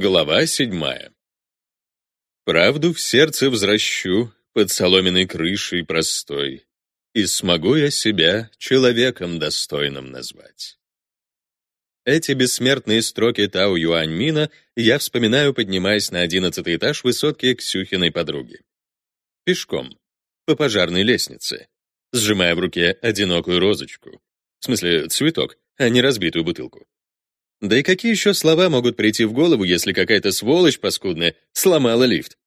Глава седьмая. Правду в сердце взращу под соломенной крышей простой, и смогу я себя человеком достойным назвать. Эти бессмертные строки Тао Юаньмина я вспоминаю, поднимаясь на одиннадцатый этаж высотки Ксюхиной подруги. Пешком, по пожарной лестнице, сжимая в руке одинокую розочку. В смысле, цветок, а не разбитую бутылку. Да и какие еще слова могут прийти в голову, если какая-то сволочь паскудная сломала лифт?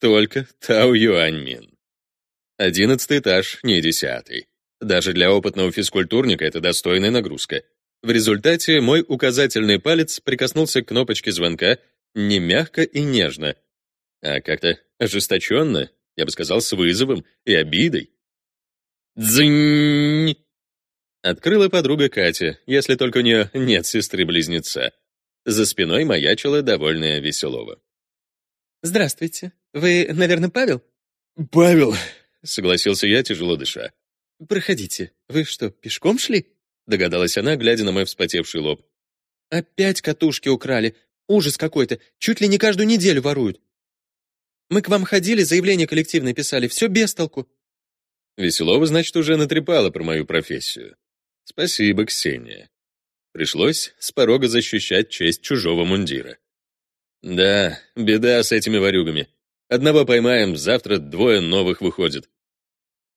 Только Тао Юаньмин. Одиннадцатый этаж, не десятый. Даже для опытного физкультурника это достойная нагрузка. В результате мой указательный палец прикоснулся к кнопочке звонка не мягко и нежно, а как-то ожесточенно, я бы сказал, с вызовом и обидой. Дзынь! Открыла подруга Катя, если только у нее нет сестры-близнеца. За спиной маячила довольная Веселова. «Здравствуйте. Вы, наверное, Павел?» «Павел», — согласился я, тяжело дыша. «Проходите. Вы что, пешком шли?» — догадалась она, глядя на мой вспотевший лоб. «Опять катушки украли. Ужас какой-то. Чуть ли не каждую неделю воруют. Мы к вам ходили, заявление коллективное писали. Все без толку». Веселова, значит, уже натрепала про мою профессию. Спасибо, Ксения. Пришлось с порога защищать честь чужого мундира. Да, беда с этими ворюгами. Одного поймаем, завтра двое новых выходит.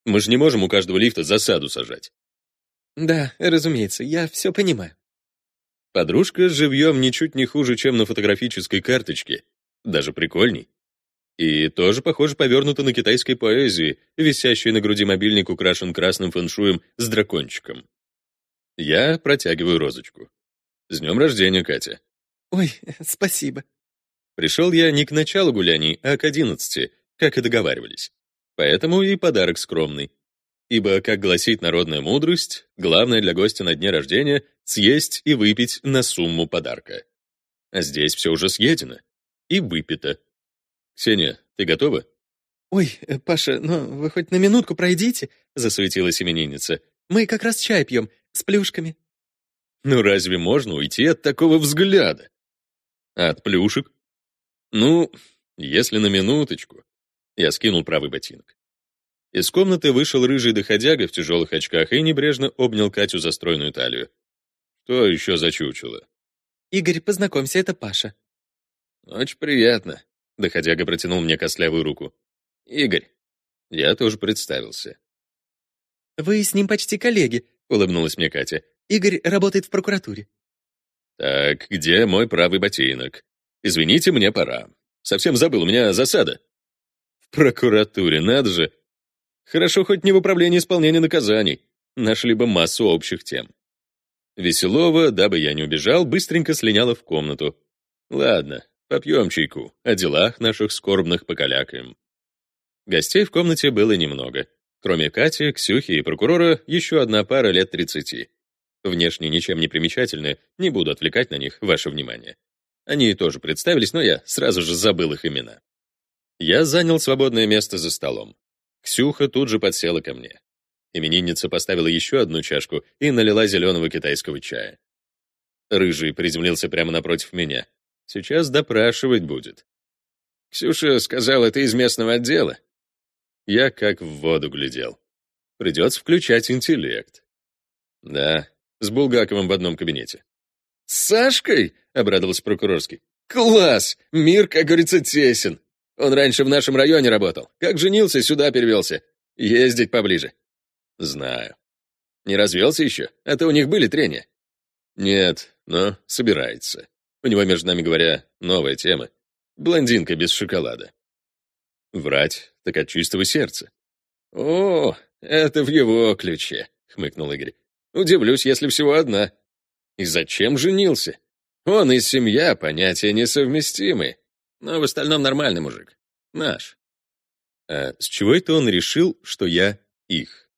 Мы же не можем у каждого лифта засаду сажать. Да, разумеется, я все понимаю. Подружка живьем ничуть не хуже, чем на фотографической карточке. Даже прикольней. И тоже, похоже, повернута на китайской поэзии, висящий на груди мобильник украшен красным фэншуем с дракончиком. Я протягиваю розочку. С днем рождения, Катя. Ой, спасибо. Пришел я не к началу гуляний, а к одиннадцати, как и договаривались. Поэтому и подарок скромный. Ибо, как гласит народная мудрость, главное для гостя на дне рождения — съесть и выпить на сумму подарка. А здесь все уже съедено и выпито. Ксения, ты готова? «Ой, Паша, ну вы хоть на минутку пройдите», — засуетилась именинница. «Мы как раз чай пьем, с плюшками». Ну разве можно уйти от такого взгляда? от плюшек? Ну, если на минуточку. Я скинул правый ботинок. Из комнаты вышел рыжий доходяга в тяжелых очках и небрежно обнял Катю за стройную талию. Что еще за чучело? «Игорь, познакомься, это Паша». «Очень приятно», — доходяга протянул мне костлявую руку. «Игорь». Я тоже представился. «Вы с ним почти коллеги», — улыбнулась мне Катя. «Игорь работает в прокуратуре». «Так, где мой правый ботинок? Извините, мне пора. Совсем забыл, у меня засада». «В прокуратуре, надо же. Хорошо хоть не в управлении исполнения наказаний. Нашли бы массу общих тем». Веселова, дабы я не убежал, быстренько слиняла в комнату. «Ладно, попьем чайку, о делах наших скорбных покалякаем». Гостей в комнате было немного. Кроме Кати, Ксюхи и прокурора, еще одна пара лет 30. Внешне ничем не примечательные, не буду отвлекать на них ваше внимание. Они тоже представились, но я сразу же забыл их имена. Я занял свободное место за столом. Ксюха тут же подсела ко мне. Именинница поставила еще одну чашку и налила зеленого китайского чая. Рыжий приземлился прямо напротив меня. Сейчас допрашивать будет. «Ксюша сказала, ты из местного отдела?» Я как в воду глядел. Придется включать интеллект. Да, с Булгаковым в одном кабинете. «С Сашкой?» — обрадовался прокурорский. «Класс! Мир, как говорится, тесен. Он раньше в нашем районе работал. Как женился, сюда перевелся. Ездить поближе». «Знаю. Не развелся еще? А то у них были трения?» «Нет, но собирается. У него, между нами говоря, новая тема. Блондинка без шоколада. Врать так от чистого сердца. «О, это в его ключе», — хмыкнул Игорь. «Удивлюсь, если всего одна. И зачем женился? Он и семья — понятия несовместимы. Но в остальном нормальный мужик. Наш». А с чего это он решил, что я их?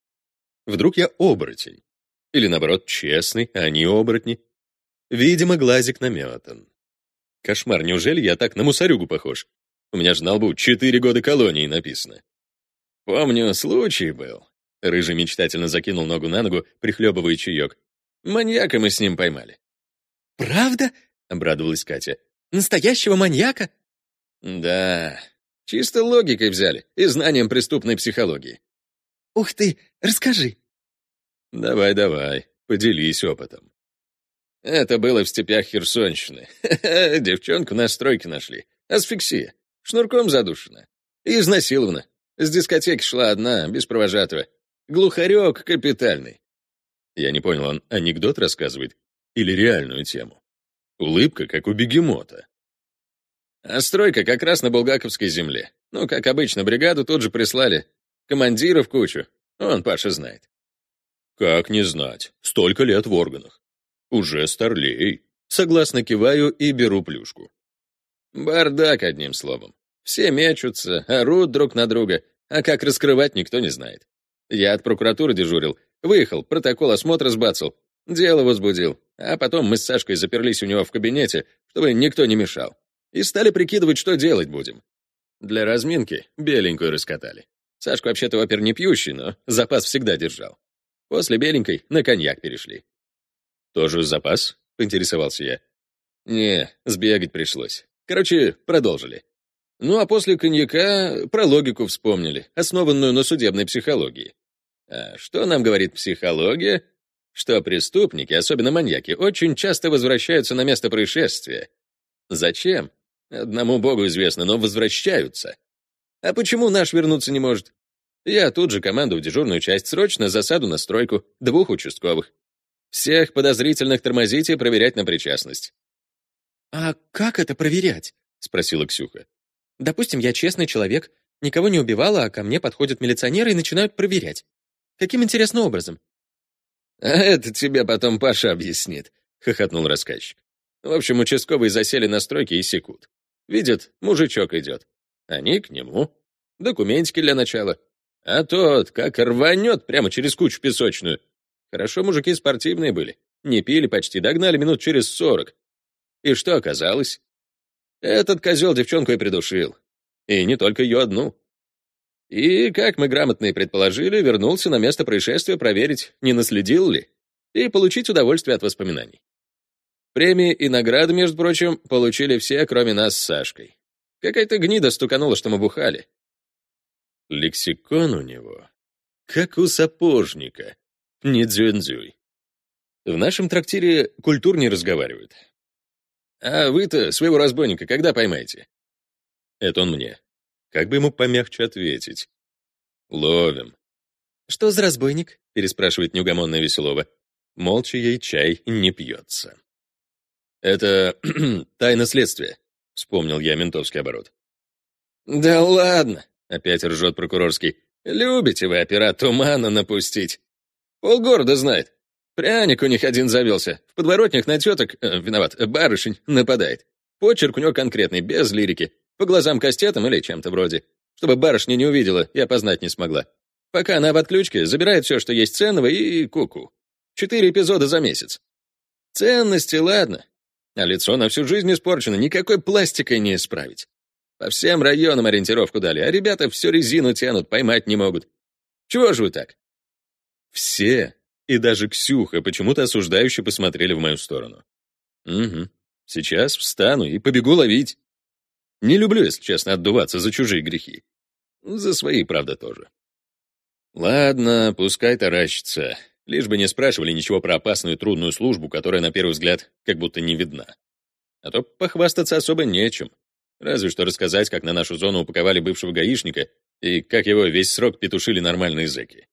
Вдруг я оборотень? Или, наоборот, честный, а они оборотни? Видимо, глазик наметан. Кошмар, неужели я так на мусорюгу похож? У меня же на лбу четыре года колонии написано. Помню, случай был. Рыжий мечтательно закинул ногу на ногу, прихлебывая чаек. Маньяка мы с ним поймали. «Правда?» — обрадовалась Катя. Настоящего маньяка?» «Да, чисто логикой взяли и знанием преступной психологии». «Ух ты, расскажи». «Давай, давай, поделись опытом». Это было в степях Херсонщины. Девчонку на стройке нашли. Асфиксия. Шнурком задушена. Изнасилована. С дискотеки шла одна, без провожатого. Глухарек капитальный. Я не понял, он анекдот рассказывает или реальную тему? Улыбка, как у бегемота. А стройка как раз на Булгаковской земле. Ну, как обычно, бригаду тут же прислали. Командиров кучу. Он, Паша, знает. Как не знать? Столько лет в органах. Уже старлей. Согласно киваю и беру плюшку. Бардак, одним словом. Все мечутся, орут друг на друга, а как раскрывать никто не знает. Я от прокуратуры дежурил, выехал, протокол осмотра сбацал, дело возбудил, а потом мы с Сашкой заперлись у него в кабинете, чтобы никто не мешал, и стали прикидывать, что делать будем. Для разминки беленькую раскатали. Сашка вообще-то опер не пьющий, но запас всегда держал. После беленькой на коньяк перешли. «Тоже запас?» — поинтересовался я. «Не, сбегать пришлось. Короче, продолжили. Ну а после коньяка про логику вспомнили, основанную на судебной психологии. А что нам говорит психология? Что преступники, особенно маньяки, очень часто возвращаются на место происшествия. Зачем? Одному богу известно, но возвращаются. А почему наш вернуться не может? Я тут же команду в дежурную часть, срочно засаду на стройку, двух участковых. Всех подозрительных тормозить и проверять на причастность. «А как это проверять?» — спросила Ксюха. «Допустим, я честный человек, никого не убивала, а ко мне подходят милиционеры и начинают проверять. Каким интересным образом?» «А это тебе потом Паша объяснит», — хохотнул рассказчик. «В общем, участковые засели на стройке и секут. Видят, мужичок идет. Они к нему. Документики для начала. А тот, как рванет прямо через кучу песочную. Хорошо мужики спортивные были. Не пили почти, догнали минут через сорок. И что оказалось? Этот козел девчонку и придушил. И не только ее одну. И, как мы грамотно и предположили, вернулся на место происшествия проверить, не наследил ли, и получить удовольствие от воспоминаний. Премии и награды, между прочим, получили все, кроме нас с Сашкой. Какая-то гнида стуканула, что мы бухали. Лексикон у него, как у сапожника, не дзюнь-дзюй. В нашем трактире культурнее разговаривают. «А вы-то своего разбойника когда поймаете?» Это он мне. Как бы ему помягче ответить? «Ловим». «Что за разбойник?» — переспрашивает неугомонная Веселова. Молча ей чай не пьется. «Это тайна следствия», — вспомнил я ментовский оборот. «Да ладно», — опять ржет прокурорский. «Любите вы опера тумана напустить. Полгорода знает. Пряник у них один завелся. В подворотнях на теток, э, виноват, барышень, нападает. Почерк у него конкретный, без лирики. По глазам кастетом или чем-то вроде. Чтобы барышня не увидела и опознать не смогла. Пока она в отключке, забирает все, что есть ценного, и куку. -ку. Четыре эпизода за месяц. Ценности, ладно. А лицо на всю жизнь испорчено, никакой пластикой не исправить. По всем районам ориентировку дали, а ребята всю резину тянут, поймать не могут. Чего же вы так? Все и даже Ксюха почему-то осуждающе посмотрели в мою сторону. Угу. Сейчас встану и побегу ловить. Не люблю, если честно, отдуваться за чужие грехи. За свои, правда, тоже. Ладно, пускай таращится. Лишь бы не спрашивали ничего про опасную и трудную службу, которая, на первый взгляд, как будто не видна. А то похвастаться особо нечем. Разве что рассказать, как на нашу зону упаковали бывшего гаишника и как его весь срок петушили нормальные зэки.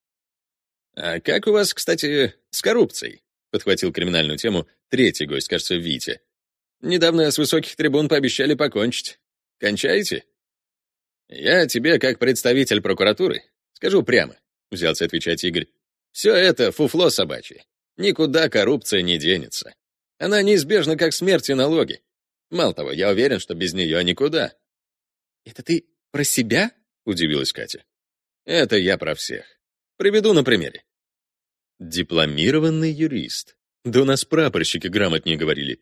«А как у вас, кстати, с коррупцией?» — подхватил криминальную тему третий гость, кажется, Витя. «Недавно с высоких трибун пообещали покончить. Кончаете?» «Я тебе, как представитель прокуратуры, скажу прямо», — взялся отвечать Игорь. «Все это фуфло собачье. Никуда коррупция не денется. Она неизбежна, как смерть и налоги. Мало того, я уверен, что без нее никуда». «Это ты про себя?» — удивилась Катя. «Это я про всех. Приведу на примере. Дипломированный юрист. Да у нас прапорщики грамотнее говорили.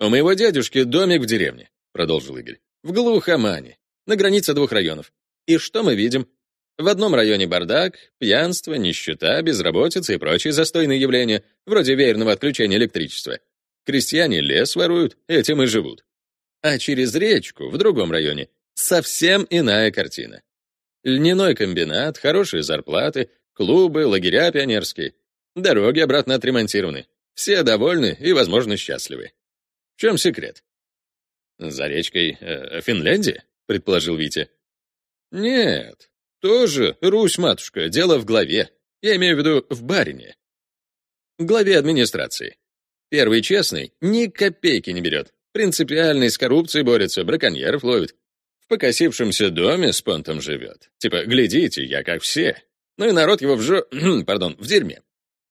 «У моего дядюшки домик в деревне», — продолжил Игорь. «В глухомане, на границе двух районов. И что мы видим? В одном районе бардак, пьянство, нищета, безработица и прочие застойные явления, вроде веерного отключения электричества. Крестьяне лес воруют, этим и живут. А через речку, в другом районе, совсем иная картина. Льняной комбинат, хорошие зарплаты, клубы, лагеря пионерские. Дороги обратно отремонтированы. Все довольны и, возможно, счастливы. В чем секрет? За речкой э, Финляндия, предположил Витя. Нет, тоже Русь-матушка, дело в главе. Я имею в виду в барине. Главе администрации. Первый честный ни копейки не берет. Принципиальный, с коррупцией борется, браконьеров ловит. В покосившемся доме с понтом живет. Типа, глядите, я как все. Ну и народ его в жо... пардон, в дерьме.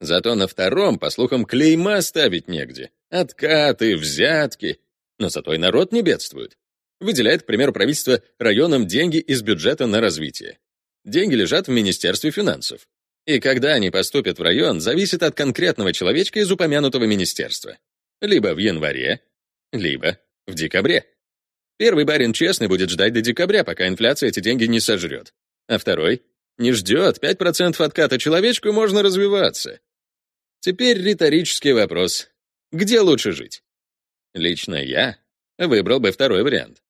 Зато на втором, по слухам, клейма ставить негде. Откаты, взятки. Но зато и народ не бедствует. Выделяет, к примеру, правительство районам деньги из бюджета на развитие. Деньги лежат в Министерстве финансов. И когда они поступят в район, зависит от конкретного человечка из упомянутого министерства. Либо в январе, либо в декабре. Первый барин честный будет ждать до декабря, пока инфляция эти деньги не сожрет. А второй не ждет, 5% отката человечку можно развиваться. Теперь риторический вопрос. Где лучше жить? Лично я выбрал бы второй вариант.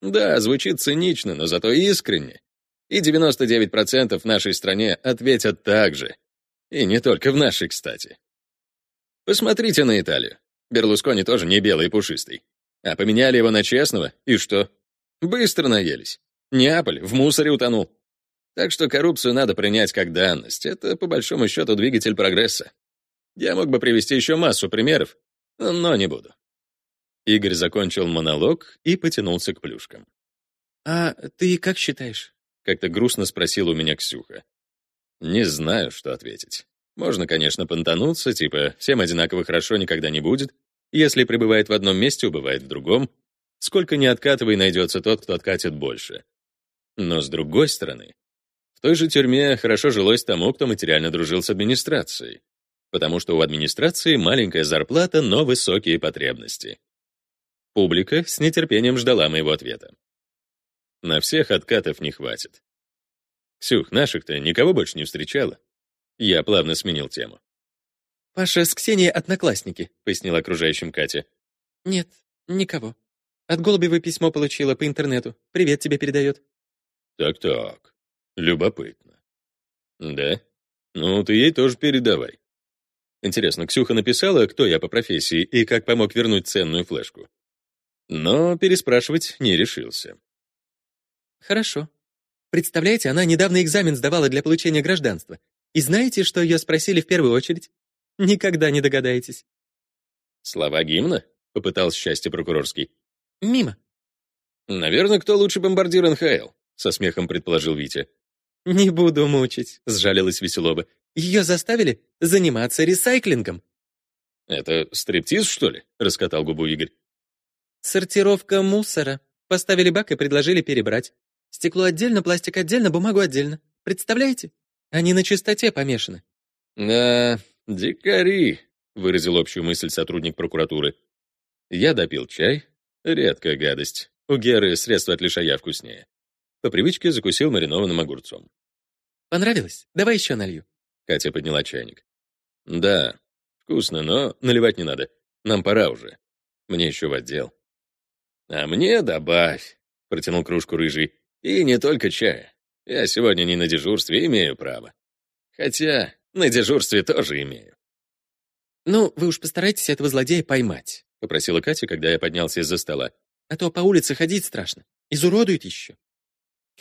Да, звучит цинично, но зато искренне. И 99% в нашей стране ответят так же. И не только в нашей, кстати. Посмотрите на Италию. Берлускони тоже не белый и пушистый. А поменяли его на честного, и что? Быстро наелись. Неаполь в мусоре утонул. Так что коррупцию надо принять как данность. Это, по большому счету, двигатель прогресса. Я мог бы привести еще массу примеров, но не буду. Игорь закончил монолог и потянулся к плюшкам. «А ты как считаешь?» — как-то грустно спросила у меня Ксюха. Не знаю, что ответить. Можно, конечно, понтануться, типа «всем одинаково хорошо никогда не будет», если пребывает в одном месте, убывает в другом. Сколько ни откатывай, найдется тот, кто откатит больше. Но с другой стороны, той же тюрьме хорошо жилось тому, кто материально дружил с администрацией, потому что у администрации маленькая зарплата, но высокие потребности. Публика с нетерпением ждала моего ответа. На всех откатов не хватит. Ксюх, наших-то никого больше не встречала. Я плавно сменил тему. «Паша с Ксенией одноклассники», — пояснила окружающим Катя. «Нет, никого. От Голубевой письмо получила по интернету. Привет тебе передает». «Так-так, любопытно. Да? Ну, ты ей тоже передавай. Интересно, Ксюха написала, кто я по профессии и как помог вернуть ценную флешку. Но переспрашивать не решился. Хорошо. Представляете, она недавно экзамен сдавала для получения гражданства. И знаете, что ее спросили в первую очередь? Никогда не догадаетесь. Слова гимна? Попытался счастье прокурорский. Мимо. Наверное, кто лучше бомбардир НХЛ? Со смехом предположил Витя. Не буду мучить, сжалилась Веселова. Ее заставили заниматься ресайклингом. Это стриптиз, что ли? Раскатал губу Игорь. Сортировка мусора. Поставили бак и предложили перебрать. Стекло отдельно, пластик отдельно, бумагу отдельно. Представляете? Они на чистоте помешаны. Да, дикари, выразил общую мысль сотрудник прокуратуры. Я допил чай. Редкая гадость. У Геры средства от лишая вкуснее. По привычке закусил маринованным огурцом. Понравилось? Давай еще налью. Катя подняла чайник. Да, вкусно, но наливать не надо. Нам пора уже. Мне еще в отдел. «А мне добавь», — протянул кружку рыжий. «И не только чая. Я сегодня не на дежурстве, имею право. Хотя на дежурстве тоже имею». «Ну, вы уж постарайтесь этого злодея поймать», — попросила Катя, когда я поднялся из-за стола. «А то по улице ходить страшно. Изуродуют еще».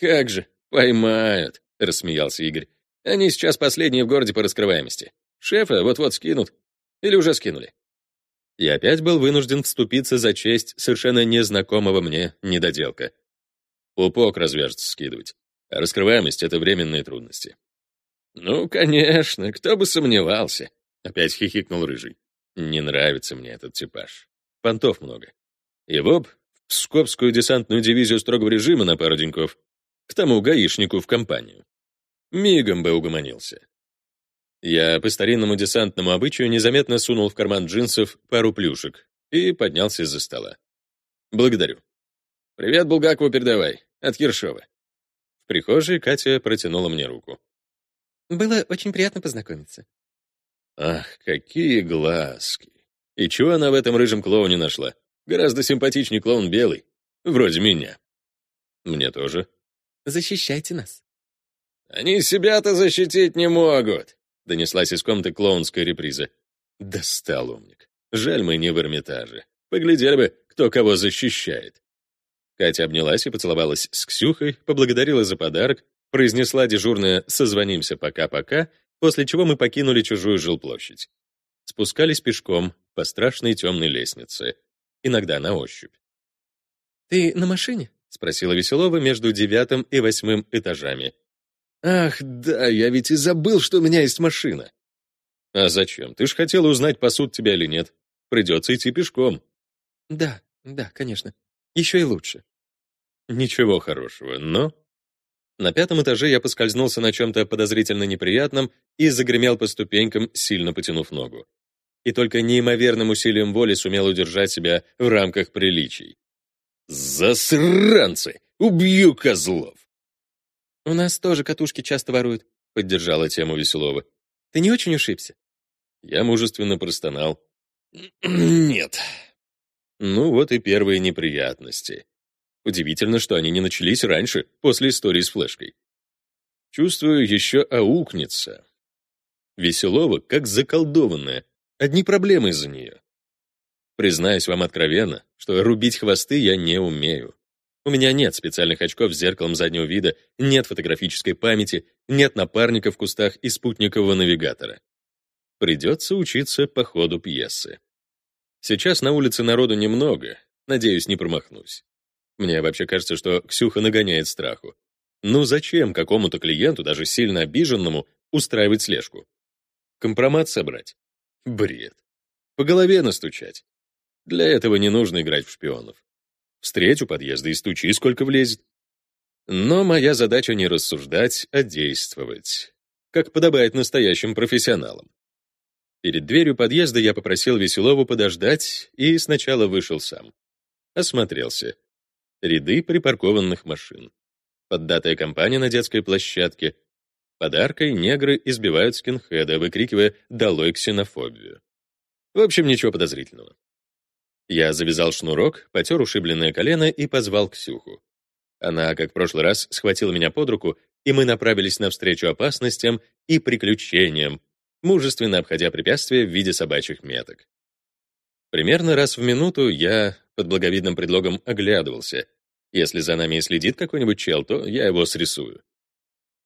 «Как же, поймают», — рассмеялся Игорь. «Они сейчас последние в городе по раскрываемости. Шефа вот-вот скинут. Или уже скинули и опять был вынужден вступиться за честь совершенно незнакомого мне недоделка. Пупок развяжется скидывать. А раскрываемость — это временные трудности. «Ну, конечно, кто бы сомневался», — опять хихикнул Рыжий. «Не нравится мне этот типаж. Понтов много. И в Псковскую десантную дивизию строгого режима на пару деньков, к тому гаишнику в компанию. Мигом бы угомонился. Я по старинному десантному обычаю незаметно сунул в карман джинсов пару плюшек и поднялся из-за стола. «Благодарю. Привет Булгакову передавай. От Ершова». В прихожей Катя протянула мне руку. «Было очень приятно познакомиться». Ах, какие глазки! И чего она в этом рыжем клоуне нашла? Гораздо симпатичнее клоун белый. Вроде меня. Мне тоже. Защищайте нас. Они себя-то защитить не могут, донеслась из комнаты клоунская реприза. Достал умник. Жаль, мы не в Эрмитаже. Поглядели бы, кто кого защищает. Катя обнялась и поцеловалась с Ксюхой, поблагодарила за подарок, произнесла дежурная «созвонимся пока-пока», после чего мы покинули чужую жилплощадь. Спускались пешком по страшной темной лестнице, иногда на ощупь. «Ты на машине?» — спросила Веселова между девятым и восьмым этажами. «Ах, да, я ведь и забыл, что у меня есть машина». «А зачем? Ты ж хотела узнать, пасут тебя или нет. Придется идти пешком». «Да, да, конечно. Еще и лучше». «Ничего хорошего, но на пятом этаже я поскользнулся на чем-то подозрительно неприятном и загремел по ступенькам, сильно потянув ногу. И только неимоверным усилием воли сумел удержать себя в рамках приличий. «Засранцы! Убью козлов!» «У нас тоже катушки часто воруют», — поддержала тему Веселова. «Ты не очень ушибся?» Я мужественно простонал. «Нет». Ну вот и первые неприятности. Удивительно, что они не начались раньше, после истории с флешкой. Чувствую, еще аукнется. Веселова, как заколдованная. Одни проблемы из-за нее. Признаюсь вам откровенно, что рубить хвосты я не умею. У меня нет специальных очков с зеркалом заднего вида, нет фотографической памяти, нет напарника в кустах и спутникового навигатора. Придется учиться по ходу пьесы. Сейчас на улице народу немного, надеюсь, не промахнусь. Мне вообще кажется, что Ксюха нагоняет страху. Ну зачем какому-то клиенту, даже сильно обиженному, устраивать слежку? Компромат собрать? Бред. По голове настучать? Для этого не нужно играть в шпионов. Встреть у подъезда и стучи, сколько влезет. Но моя задача не рассуждать, а действовать. Как подобает настоящим профессионалам. Перед дверью подъезда я попросил Веселову подождать и сначала вышел сам. Осмотрелся. Ряды припаркованных машин. Поддатая компания на детской площадке. Подаркой негры избивают скинхеда, выкрикивая «Долой ксенофобию». В общем, ничего подозрительного. Я завязал шнурок, потер ушибленное колено и позвал Ксюху. Она, как в прошлый раз, схватила меня под руку, и мы направились навстречу опасностям и приключениям, мужественно обходя препятствия в виде собачьих меток. Примерно раз в минуту я под благовидным предлогом оглядывался. Если за нами и следит какой-нибудь чел, то я его срисую.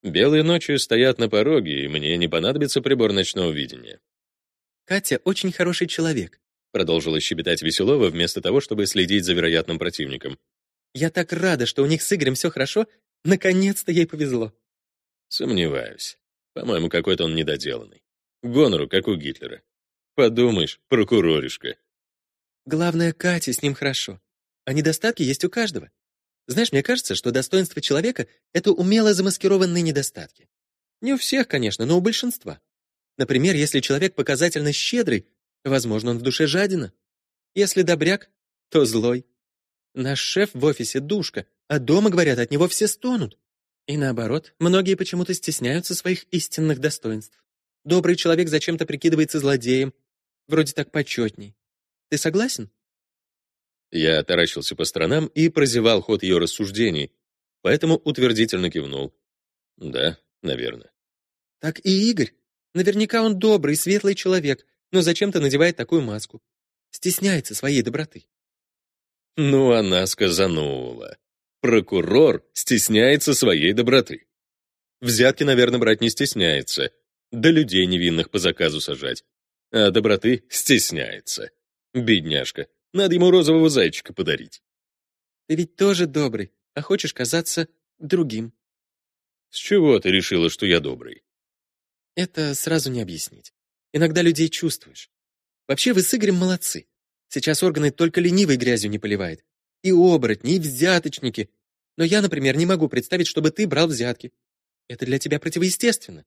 Белые ночи стоят на пороге, и мне не понадобится прибор ночного видения. «Катя очень хороший человек», продолжила щебетать Веселова вместо того, чтобы следить за вероятным противником. «Я так рада, что у них с Игорем все хорошо. Наконец-то ей повезло». Сомневаюсь. По-моему, какой-то он недоделанный. Гонору, как у Гитлера. Подумаешь, прокуроришка. Главное, Кате с ним хорошо. А недостатки есть у каждого. Знаешь, мне кажется, что достоинство человека — это умело замаскированные недостатки. Не у всех, конечно, но у большинства. Например, если человек показательно щедрый, возможно, он в душе жадина. Если добряк, то злой. Наш шеф в офисе душка, а дома, говорят, от него все стонут. И наоборот, многие почему-то стесняются своих истинных достоинств. Добрый человек зачем-то прикидывается злодеем. Вроде так почетней. Ты согласен?» Я таращился по сторонам и прозевал ход ее рассуждений, поэтому утвердительно кивнул. «Да, наверное». «Так и Игорь. Наверняка он добрый, светлый человек, но зачем-то надевает такую маску. Стесняется своей доброты». Ну, она сказанула. Прокурор стесняется своей доброты. Взятки, наверное, брать не стесняется. Да людей невинных по заказу сажать. А доброты стесняется. Бедняжка. Надо ему розового зайчика подарить. Ты ведь тоже добрый, а хочешь казаться другим. С чего ты решила, что я добрый? Это сразу не объяснить. Иногда людей чувствуешь. Вообще вы с Игорем молодцы. Сейчас органы только ленивой грязью не поливает. И оборотни, и взяточники. Но я, например, не могу представить, чтобы ты брал взятки. Это для тебя противоестественно.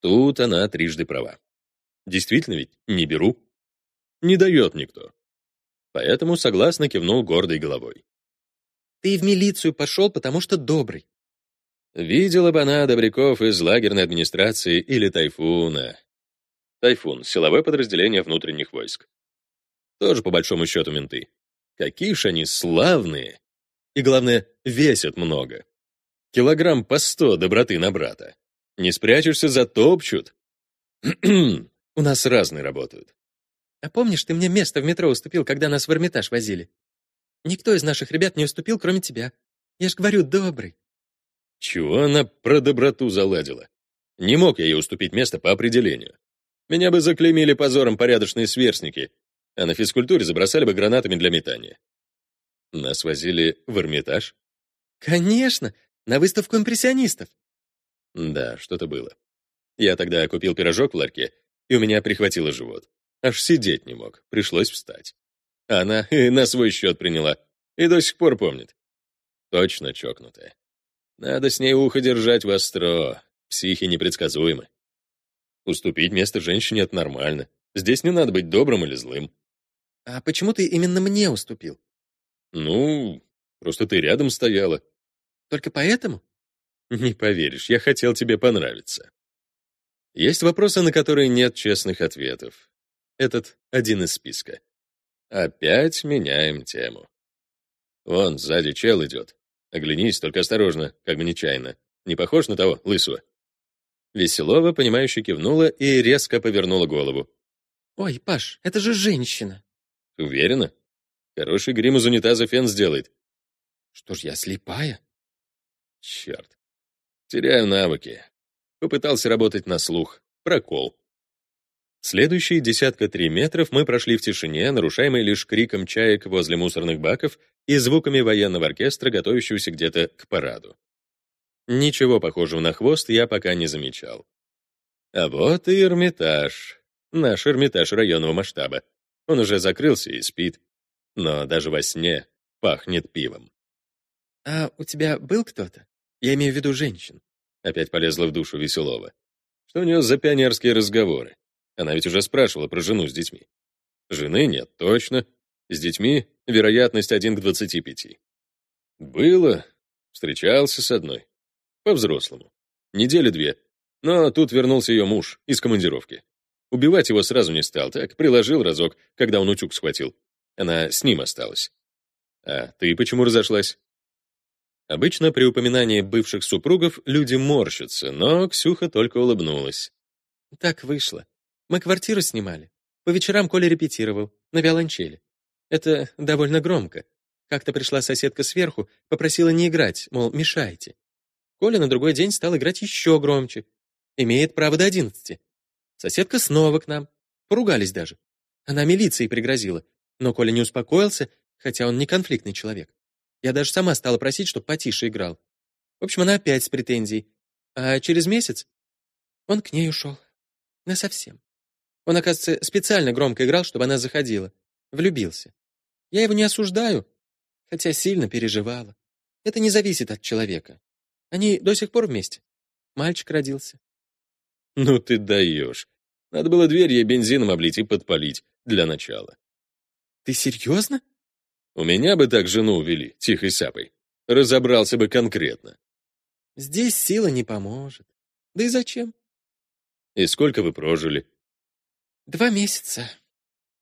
Тут она трижды права. Действительно ведь не беру не дает никто. Поэтому согласно кивнул гордой головой. Ты в милицию пошел, потому что добрый. Видела бы она добряков из лагерной администрации или Тайфуна. Тайфун — силовое подразделение внутренних войск. Тоже, по большому счету, менты. Какие ж они славные! И главное, весят много. Килограмм по сто доброты на брата. Не спрячешься, затопчут. У нас разные работают. А помнишь, ты мне место в метро уступил, когда нас в Эрмитаж возили? Никто из наших ребят не уступил, кроме тебя. Я ж говорю, добрый. Чего она про доброту заладила? Не мог я ей уступить место по определению. Меня бы заклеймили позором порядочные сверстники, а на физкультуре забросали бы гранатами для метания. Нас возили в Эрмитаж? Конечно, на выставку импрессионистов. Да, что-то было. Я тогда купил пирожок в ларьке, и у меня прихватило живот. Аж сидеть не мог, пришлось встать. Она и на свой счет приняла, и до сих пор помнит. Точно чокнутая. Надо с ней ухо держать востро, психи непредсказуемы. Уступить место женщине — это нормально. Здесь не надо быть добрым или злым. А почему ты именно мне уступил? Ну, просто ты рядом стояла. Только поэтому? Не поверишь, я хотел тебе понравиться. Есть вопросы, на которые нет честных ответов. Этот один из списка. Опять меняем тему. Вон, сзади чел идет. Оглянись, только осторожно, как бы нечаянно. Не похож на того, лысого?» Веселова, понимающе кивнула и резко повернула голову. «Ой, Паш, это же женщина!» «Уверена? Хороший грим из унитаза фен сделает». «Что ж, я слепая?» «Черт. Теряю навыки. Попытался работать на слух. Прокол. Следующие десятка три метров мы прошли в тишине, нарушаемой лишь криком чаек возле мусорных баков и звуками военного оркестра, готовящегося где-то к параду. Ничего похожего на хвост я пока не замечал. А вот и Эрмитаж. Наш Эрмитаж районного масштаба. Он уже закрылся и спит. Но даже во сне пахнет пивом. «А у тебя был кто-то? Я имею в виду женщин». Опять полезла в душу Веселова. Что у нее за пионерские разговоры? Она ведь уже спрашивала про жену с детьми. Жены нет, точно. С детьми вероятность 1 к 25. Было. Встречался с одной. По-взрослому. Недели две. Но тут вернулся ее муж из командировки. Убивать его сразу не стал, так приложил разок, когда он утюг схватил. Она с ним осталась. А ты почему разошлась? Обычно при упоминании бывших супругов люди морщатся, но Ксюха только улыбнулась. Так вышло. Мы квартиру снимали. По вечерам Коля репетировал, на виолончели. Это довольно громко. Как-то пришла соседка сверху, попросила не играть, мол, мешайте. Коля на другой день стал играть еще громче. Имеет право до одиннадцати. Соседка снова к нам. Поругались даже. Она милиции пригрозила. Но Коля не успокоился, хотя он не конфликтный человек. Я даже сама стала просить, чтобы потише играл. В общем, она опять с претензией. А через месяц он к ней ушел. Насовсем. Он, оказывается, специально громко играл, чтобы она заходила. Влюбился. Я его не осуждаю, хотя сильно переживала. Это не зависит от человека. Они до сих пор вместе. Мальчик родился. Ну ты даешь. Надо было дверь ей бензином облить и подпалить для начала. Ты серьезно? У меня бы так жену увели, тихой сапой. Разобрался бы конкретно. Здесь сила не поможет. Да и зачем? И сколько вы прожили? Два месяца.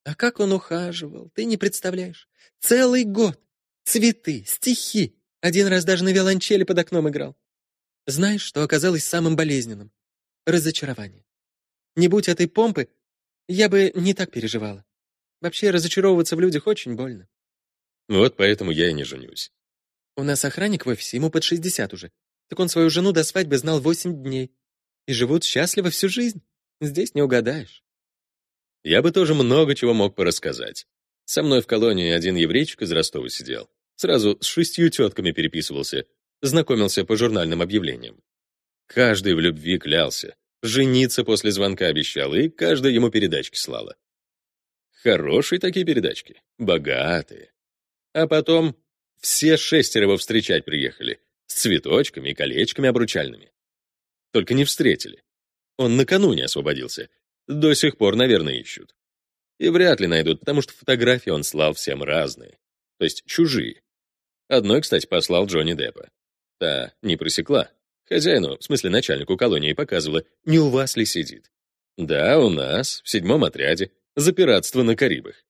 А как он ухаживал, ты не представляешь. Целый год. Цветы, стихи. Один раз даже на виолончели под окном играл. Знаешь, что оказалось самым болезненным? Разочарование. Не будь этой помпы, я бы не так переживала. Вообще, разочаровываться в людях очень больно. Вот поэтому я и не женюсь. У нас охранник в офисе, ему под 60 уже. Так он свою жену до свадьбы знал 8 дней. И живут счастливо всю жизнь. Здесь не угадаешь. Я бы тоже много чего мог порассказать. Со мной в колонии один еврейчик из Ростова сидел. Сразу с шестью тетками переписывался, знакомился по журнальным объявлениям. Каждый в любви клялся, жениться после звонка обещал, и каждая ему передачки слала. Хорошие такие передачки, богатые. А потом все шестеро его встречать приехали, с цветочками и колечками обручальными. Только не встретили. Он накануне освободился, до сих пор, наверное, ищут. И вряд ли найдут, потому что фотографии он слал всем разные. То есть чужие. Одной, кстати, послал Джонни Деппа. Та не просекла. Хозяину, в смысле начальнику колонии, показывала, не у вас ли сидит. Да, у нас, в седьмом отряде, за пиратство на Карибах.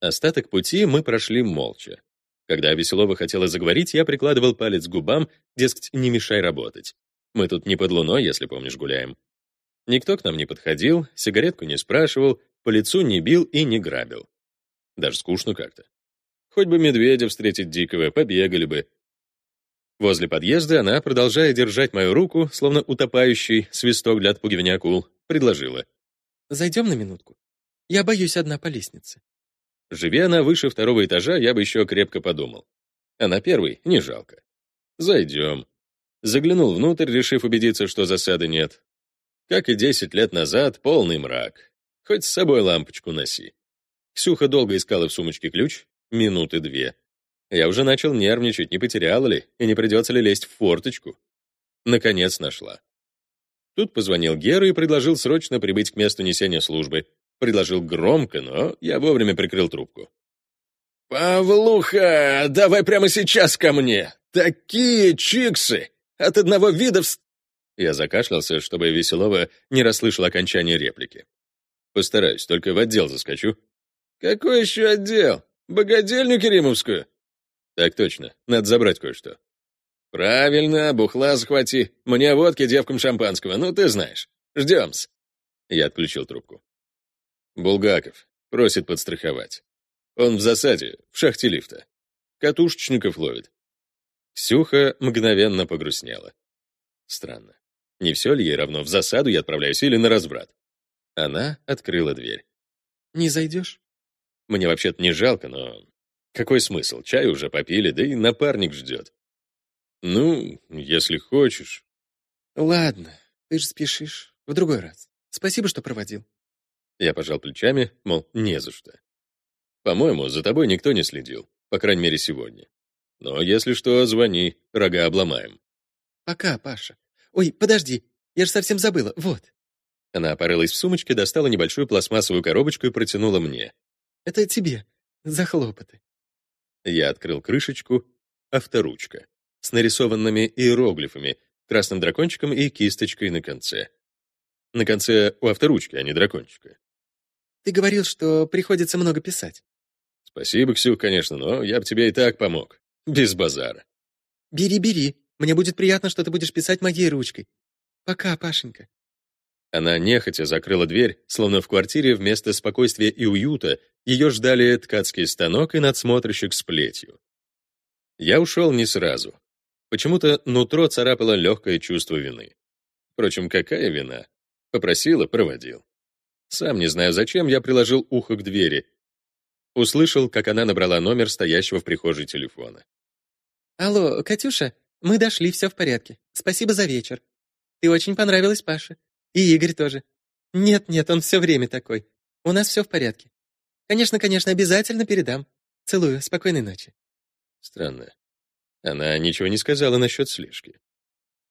Остаток пути мы прошли молча. Когда Веселова хотела заговорить, я прикладывал палец к губам, дескать, не мешай работать. Мы тут не под луной, если помнишь, гуляем. Никто к нам не подходил, сигаретку не спрашивал, по лицу не бил и не грабил. Даже скучно как-то. Хоть бы медведя встретить дикого, побегали бы. Возле подъезда она, продолжая держать мою руку, словно утопающий свисток для отпугивания акул, предложила. «Зайдем на минутку? Я боюсь одна по лестнице». Живи она выше второго этажа, я бы еще крепко подумал. А на первый не жалко. Зайдем. Заглянул внутрь, решив убедиться, что засады нет. Как и десять лет назад, полный мрак. Хоть с собой лампочку носи. Ксюха долго искала в сумочке ключ, минуты две. Я уже начал нервничать, не потеряла ли, и не придется ли лезть в форточку. Наконец нашла. Тут позвонил Гера и предложил срочно прибыть к месту несения службы. Предложил громко, но я вовремя прикрыл трубку. «Павлуха, давай прямо сейчас ко мне! Такие чиксы! От одного вида в...» Я закашлялся, чтобы Веселова не расслышал окончания реплики. Постараюсь, только в отдел заскочу. Какой еще отдел? Богадельню Керимовскую? Так точно, надо забрать кое-что. Правильно, бухла захвати. Мне водки, девкам шампанского, ну ты знаешь. Ждем-с. Я отключил трубку. Булгаков просит подстраховать. Он в засаде, в шахте лифта. Катушечников ловит. Ксюха мгновенно погрустнела. Странно. Не все ли ей равно, в засаду я отправляюсь или на разврат? Она открыла дверь. «Не зайдешь?» Мне вообще-то не жалко, но... Какой смысл? Чай уже попили, да и напарник ждет. Ну, если хочешь. Ладно, ты же спешишь. В другой раз. Спасибо, что проводил. Я пожал плечами, мол, не за что. По-моему, за тобой никто не следил, по крайней мере, сегодня. Но если что, звони, рога обломаем. Пока, Паша. Ой, подожди, я же совсем забыла. Вот. Она порылась в сумочке, достала небольшую пластмассовую коробочку и протянула мне. «Это тебе. За хлопоты». Я открыл крышечку. Авторучка. С нарисованными иероглифами, красным дракончиком и кисточкой на конце. На конце у авторучки, а не дракончика. «Ты говорил, что приходится много писать». «Спасибо, Ксюх, конечно, но я бы тебе и так помог. Без базара». «Бери, бери. Мне будет приятно, что ты будешь писать моей ручкой. Пока, Пашенька». Она нехотя закрыла дверь, словно в квартире вместо спокойствия и уюта ее ждали ткацкий станок и надсмотрщик с плетью. Я ушел не сразу. Почему-то нутро царапало легкое чувство вины. Впрочем, какая вина? Попросила, проводил. Сам не знаю зачем, я приложил ухо к двери. Услышал, как она набрала номер стоящего в прихожей телефона. «Алло, Катюша, мы дошли, все в порядке. Спасибо за вечер. Ты очень понравилась Паше. И Игорь тоже. Нет-нет, он все время такой. У нас все в порядке. Конечно, конечно, обязательно передам. Целую, спокойной ночи. Странно. Она ничего не сказала насчет слежки.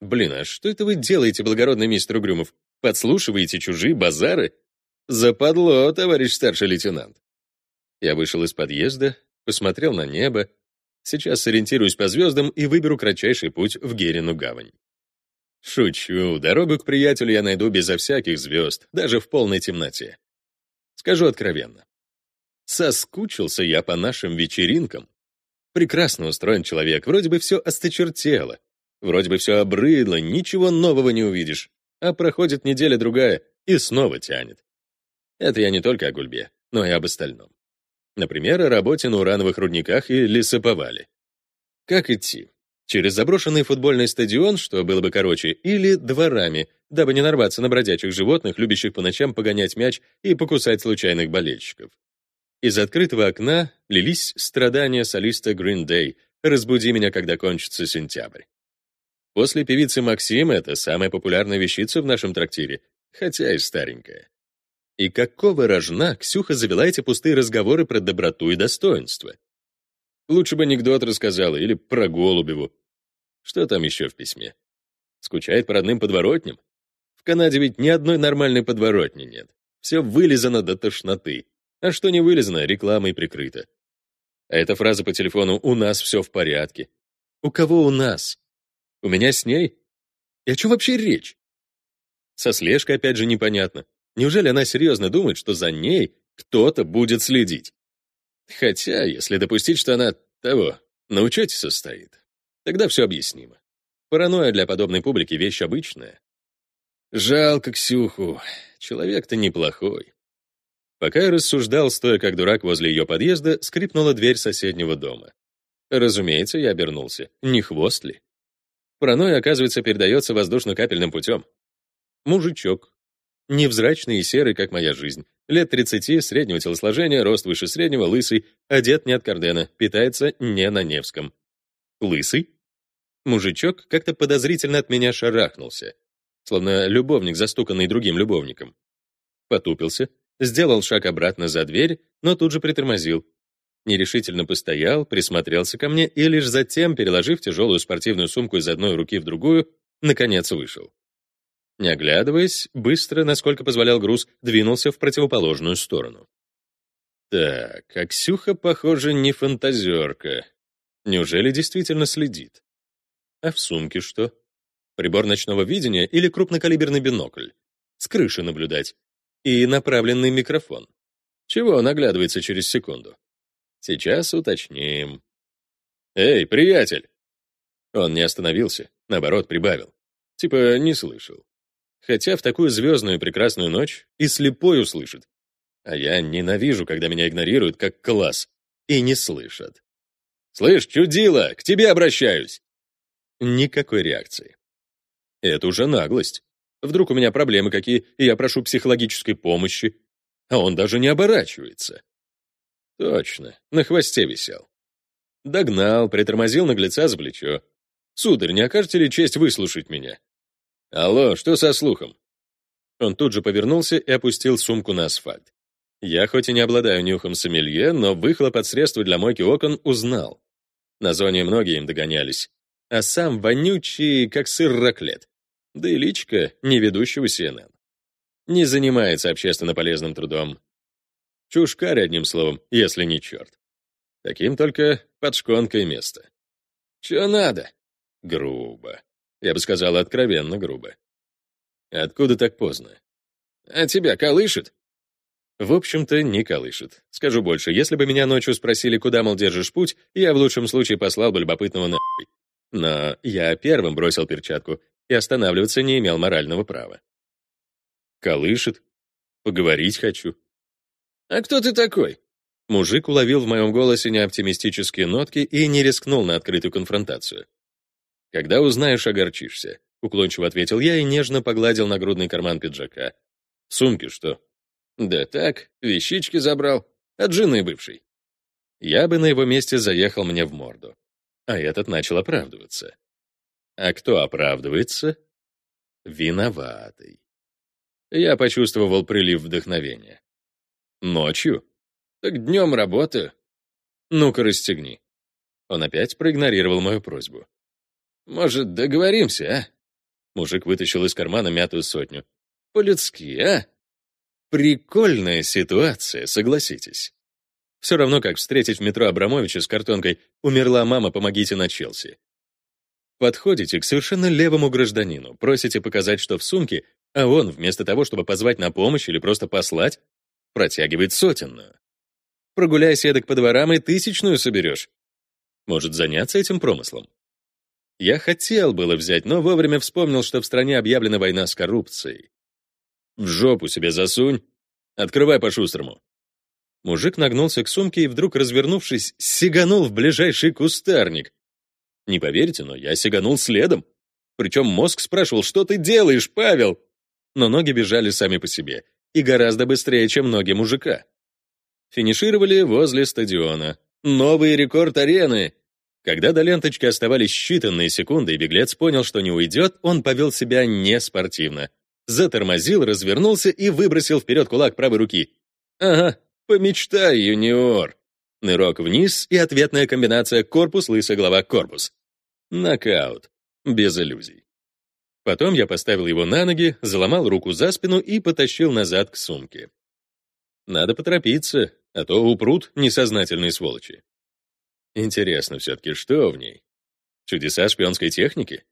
Блин, а что это вы делаете, благородный мистер Угрюмов? Подслушиваете чужие базары? Западло, товарищ старший лейтенант. Я вышел из подъезда, посмотрел на небо. Сейчас сориентируюсь по звездам и выберу кратчайший путь в Герину гавань. Шучу, дорогу к приятелю я найду безо всяких звезд, даже в полной темноте. Скажу откровенно. Соскучился я по нашим вечеринкам. Прекрасно устроен человек, вроде бы все осточертело, вроде бы все обрыдло, ничего нового не увидишь, а проходит неделя-другая и снова тянет. Это я не только о гульбе, но и об остальном. Например, о работе на урановых рудниках и лесоповале. Как идти? Через заброшенный футбольный стадион, что было бы короче, или дворами, дабы не нарваться на бродячих животных, любящих по ночам погонять мяч и покусать случайных болельщиков. Из открытого окна лились страдания солиста Green Day «Разбуди меня, когда кончится сентябрь». После певицы Максим это самая популярная вещица в нашем трактире, хотя и старенькая. И какого рожна Ксюха завела эти пустые разговоры про доброту и достоинство? Лучше бы анекдот рассказала или про Голубеву. Что там еще в письме? Скучает по родным подворотням? В Канаде ведь ни одной нормальной подворотни нет. Все вылизано до тошноты. А что не вылизано, рекламой прикрыто. А эта фраза по телефону «У нас все в порядке». У кого у нас? У меня с ней? И о чем вообще речь? Со слежкой опять же непонятно. Неужели она серьезно думает, что за ней кто-то будет следить? Хотя, если допустить, что она того, на учете состоит, тогда все объяснимо. Паранойя для подобной публики — вещь обычная. Жалко Ксюху. Человек-то неплохой. Пока я рассуждал, стоя как дурак возле ее подъезда, скрипнула дверь соседнего дома. Разумеется, я обернулся. Не хвост ли? Паранойя, оказывается, передается воздушно-капельным путем. Мужичок. Невзрачный и серый, как моя жизнь. Лет 30, среднего телосложения, рост выше среднего, лысый, одет не от Кардена, питается не на Невском. Лысый? Мужичок как-то подозрительно от меня шарахнулся, словно любовник, застуканный другим любовником. Потупился, сделал шаг обратно за дверь, но тут же притормозил. Нерешительно постоял, присмотрелся ко мне и лишь затем, переложив тяжелую спортивную сумку из одной руки в другую, наконец вышел. Не оглядываясь, быстро, насколько позволял груз, двинулся в противоположную сторону. Так, а Ксюха, похоже, не фантазерка. Неужели действительно следит? А в сумке что? Прибор ночного видения или крупнокалиберный бинокль? С крыши наблюдать. И направленный микрофон. Чего он оглядывается через секунду? Сейчас уточним. «Эй, приятель!» Он не остановился, наоборот, прибавил. Типа не слышал. Хотя в такую звездную прекрасную ночь и слепой услышит. А я ненавижу, когда меня игнорируют как класс и не слышат. «Слышь, чудило, к тебе обращаюсь!» Никакой реакции. Это уже наглость. Вдруг у меня проблемы какие, и я прошу психологической помощи, а он даже не оборачивается. Точно, на хвосте висел. Догнал, притормозил наглеца за плечо. «Сударь, не окажете ли честь выслушать меня?» «Алло, что со слухом?» Он тут же повернулся и опустил сумку на асфальт. Я хоть и не обладаю нюхом сомелье, но выхлоп от средства для мойки окон узнал. На зоне многие им догонялись. А сам вонючий, как сыр раклет. Да и личка не ведущего CNN. Не занимается общественно полезным трудом. Чушкарь, одним словом, если не черт. Таким только под шконкой место. Чё надо? Грубо. Я бы сказал, откровенно грубо. Откуда так поздно? А тебя колышет? В общем-то, не колышет. Скажу больше, если бы меня ночью спросили, куда, мол, держишь путь, я в лучшем случае послал бы любопытного нахуй. Но я первым бросил перчатку и останавливаться не имел морального права. Колышет. Поговорить хочу. «А кто ты такой?» Мужик уловил в моем голосе неоптимистические нотки и не рискнул на открытую конфронтацию. «Когда узнаешь, огорчишься», — уклончиво ответил я и нежно погладил нагрудный карман пиджака. «В сумке что?» «Да так, вещички забрал. От жены бывшей». Я бы на его месте заехал мне в морду. А этот начал оправдываться. А кто оправдывается? Виноватый. Я почувствовал прилив вдохновения. Ночью? Так днем работаю. Ну-ка, расстегни. Он опять проигнорировал мою просьбу. Может, договоримся, а? Мужик вытащил из кармана мятую сотню. По-людски, а? Прикольная ситуация, согласитесь. Все равно, как встретить в метро Абрамовича с картонкой «Умерла мама, помогите на Челси». Подходите к совершенно левому гражданину, просите показать, что в сумке, а он, вместо того, чтобы позвать на помощь или просто послать, протягивает сотенную. Прогуляйся эдак по дворам и тысячную соберешь. Может, заняться этим промыслом? Я хотел было взять, но вовремя вспомнил, что в стране объявлена война с коррупцией. В жопу себе засунь. Открывай по-шустрому. Мужик нагнулся к сумке и, вдруг развернувшись, сиганул в ближайший кустарник. Не поверите, но я сиганул следом. Причем мозг спрашивал, что ты делаешь, Павел? Но ноги бежали сами по себе. И гораздо быстрее, чем ноги мужика. Финишировали возле стадиона. Новый рекорд арены. Когда до ленточки оставались считанные секунды, и беглец понял, что не уйдет, он повел себя неспортивно. Затормозил, развернулся и выбросил вперед кулак правой руки. Ага, помечтай, юниор. Нырок вниз и ответная комбинация корпус, лысая голова, корпус. Нокаут. Без иллюзий. Потом я поставил его на ноги, заломал руку за спину и потащил назад к сумке. Надо поторопиться, а то упрут несознательные сволочи. Интересно все-таки, что в ней? Чудеса шпионской техники?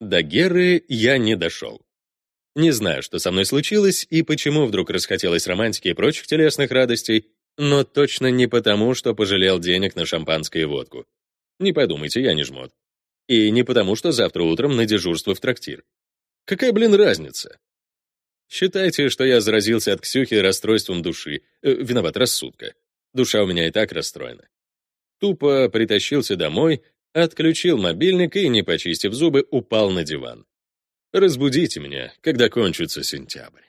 До Геры я не дошел. Не знаю, что со мной случилось и почему вдруг расхотелось романтики и прочих телесных радостей, но точно не потому, что пожалел денег на шампанское и водку. Не подумайте, я не жмот. И не потому, что завтра утром на дежурство в трактир. Какая, блин, разница? Считайте, что я заразился от Ксюхи расстройством души. Э, виноват, рассудка. Душа у меня и так расстроена. Тупо притащился домой, отключил мобильник и, не почистив зубы, упал на диван. Разбудите меня, когда кончится сентябрь.